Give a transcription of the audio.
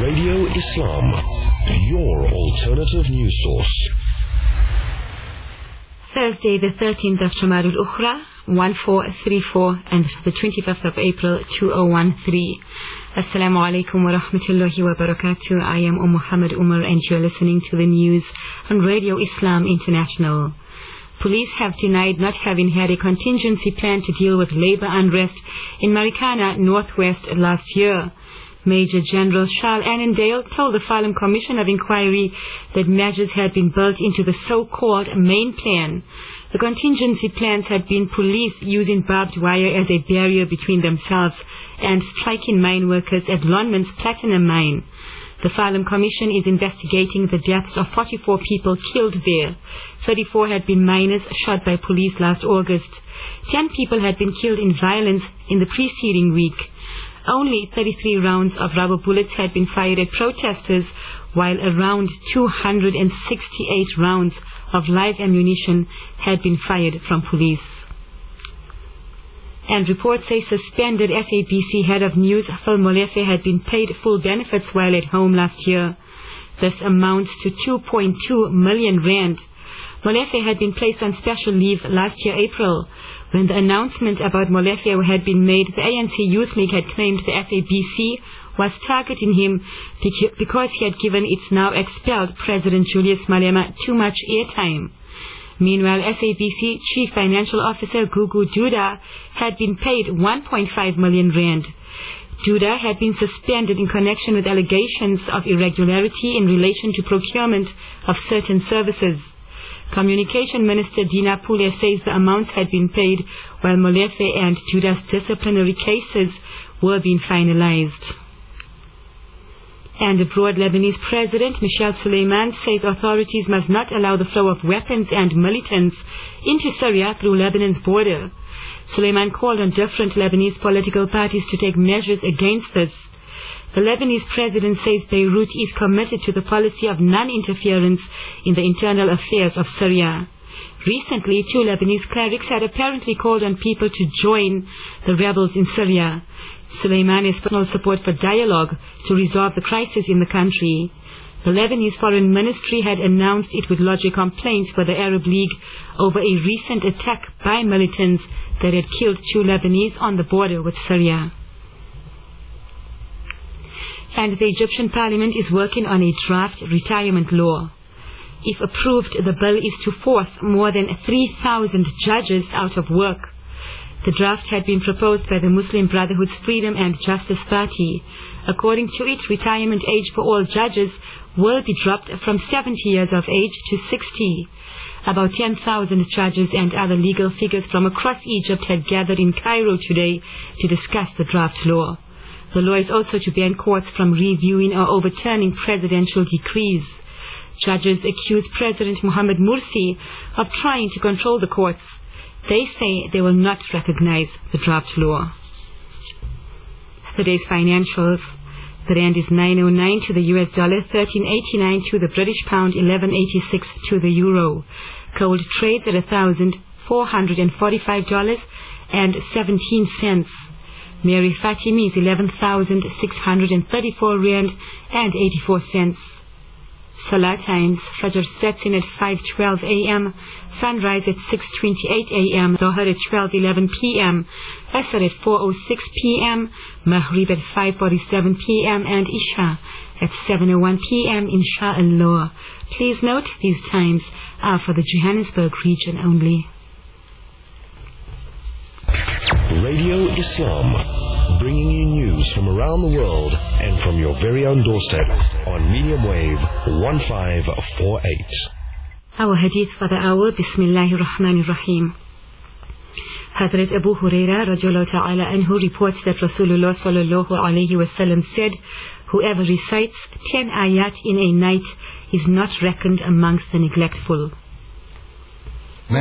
Radio Islam, your alternative news source. Thursday, the 13th of Jamadul Ukhra, 1434, and the 25th of April, 2013. Assalamu alaikum wa rahmatullahi wa barakatuh. I am Umm Muhammad Umar, and you are listening to the news on Radio Islam International. Police have denied not having had a contingency plan to deal with labor unrest in Marikana, Northwest last year. Major General Charles Annandale told the Farlam Commission of Inquiry that measures had been built into the so-called main plan. The contingency plans had been police using barbed wire as a barrier between themselves and striking mine workers at Lonmin's platinum mine. The Farlam Commission is investigating the deaths of 44 people killed there. 34 had been miners shot by police last August. 10 people had been killed in violence in the preceding week. Only 33 rounds of rubber bullets had been fired at protesters, while around 268 rounds of live ammunition had been fired from police. And reports say suspended SABC head of news Phil Molefe had been paid full benefits while at home last year. This amounts to 2.2 million rand. Molefe had been placed on special leave last year April. When the announcement about Molefe had been made, the ANC Youth League had claimed the SABC was targeting him because he had given its now expelled President Julius Malema too much airtime. Meanwhile, SABC Chief Financial Officer Gugu Duda had been paid 1.5 million rand. Duda had been suspended in connection with allegations of irregularity in relation to procurement of certain services. Communication Minister Dina Pule says the amounts had been paid while Molefe and Duda's disciplinary cases were being finalized. And abroad, Lebanese President Michel Suleiman says authorities must not allow the flow of weapons and militants into Syria through Lebanon's border. Suleiman called on different Lebanese political parties to take measures against this. The Lebanese president says Beirut is committed to the policy of non-interference in the internal affairs of Syria. Recently, two Lebanese clerics had apparently called on people to join the rebels in Syria. Suleimani's personal support for dialogue to resolve the crisis in the country. The Lebanese Foreign Ministry had announced it would lodge a complaint with the Arab League over a recent attack by militants that had killed two Lebanese on the border with Syria. And the Egyptian parliament is working on a draft retirement law. If approved, the bill is to force more than 3,000 judges out of work. The draft had been proposed by the Muslim Brotherhood's Freedom and Justice Party. According to it, retirement age for all judges will be dropped from 70 years of age to 60. About 10,000 judges and other legal figures from across Egypt had gathered in Cairo today to discuss the draft law. The law is also to ban courts from reviewing or overturning presidential decrees. Judges accuse President Mohamed Morsi of trying to control the courts. They say they will not recognize the draft law. Today's financials. The rand is 909 to the US dollar, 1389 to the British pound, 1186 to the euro. Gold trades at $1,445 and 17 cents. Mahr-e-Fatimi is 11,634 rand and 84 cents. Salah times, Fajr sets in at 5.12 a.m., sunrise at 6.28 a.m., Dhuhr at 12.11 p.m., Asr at 4.06 p.m., Maghrib at 5.47 p.m., and Isha at 7.01 p.m. Insha'Allah. Please note these times are for the Johannesburg region only. Radio Islam, bringing you news from around the world and from your very own doorstep on medium wave 1548. Our hadith for the hour, Bismillahir Rahmanir Rahim. Hazrat Abu Huraira radiallahu ta'ala anhu reports that Rasulullah sallallahu alayhi wasallam said, Whoever recites ten ayat in a night is not reckoned amongst the neglectful.